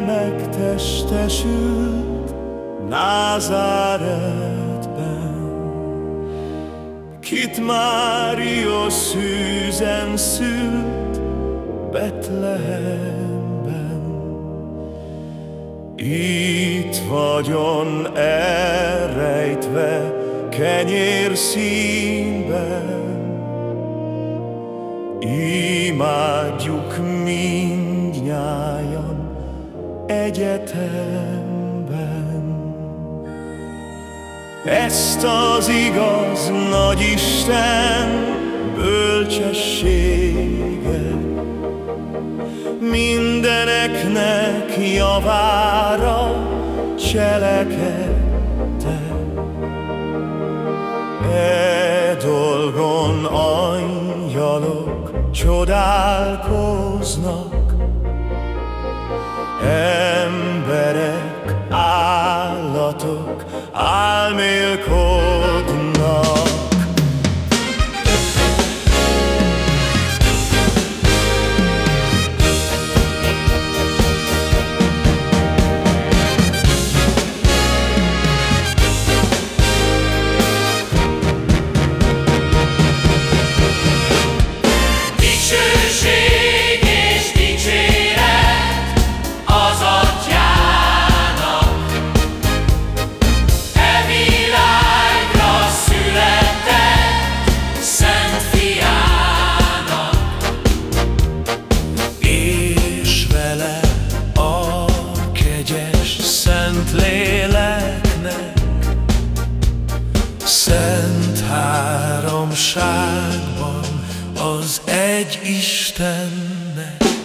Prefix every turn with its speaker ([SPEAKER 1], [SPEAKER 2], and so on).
[SPEAKER 1] megtestesült Názáretben, Kit Mária szűzen szült Betlehemben. Itt vagyon elrejtve kenyér színben, Imádjuk mindnyájan egyetemben. Ezt az igaz nagy Isten bölcsessége Mindeneknek javára cselekedte. E dolgon angyalok csodálkoznak meget mere kort. Szent háromságban az egy Istennek.